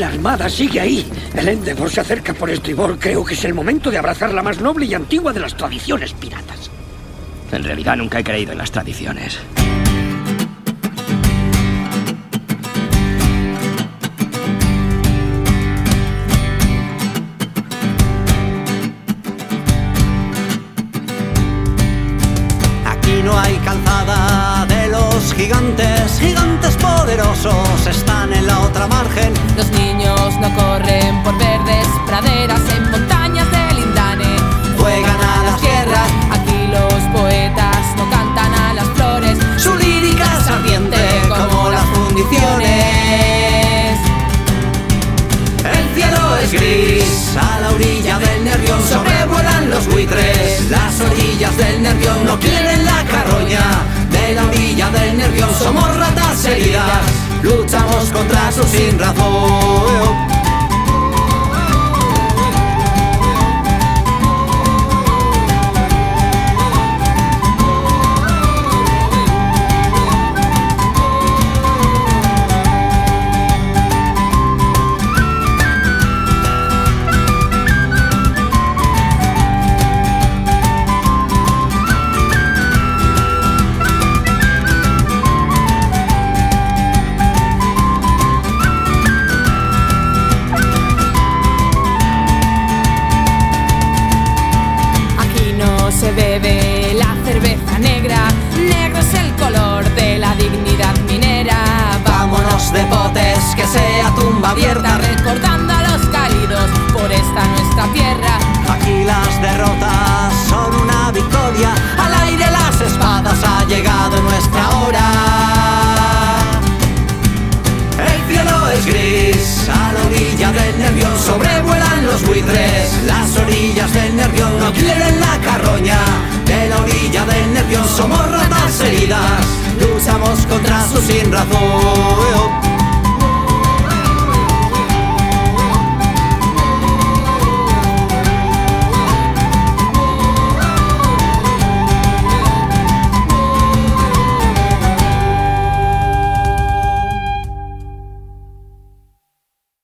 La armada sigue ahí. El Endeavor se acerca por estribor. Creo que es el momento de abrazar la más noble y antigua de las tradiciones piratas. En realidad nunca he creído en las tradiciones. Aquí no hay calzada de los gigantes, gigantes poderosos están la otra margen. Los niños no corren por verdes praderas en montañas del Lindane. Juegan a las tierras, Aquí los poetas no cantan a las flores. su lírica es ardiente como las fundiciones. El cielo es gris, a la orilla del Nervión sobrevuelan los buitres. Las orillas del Nervión no quieren la carroña. De la orilla del Nervión somos ratas heridas, luchamos contra su sin razón. Se bebe la cerveza negra. Negro es el color de la dignidad minera. Vámonos de botes, que sea tumba abierta. recordando a los cálidos por esta nuestra tierra. Aquí las derrotas son una victoria. Al aire las espadas ha llegado nuestra hora. El cielo es gris, sobrevuelan los buitres. Las orillas del Nervión no quieren la carroña. De la orilla del Nervión somos ratas heridas. Luchamos contra su sin razón.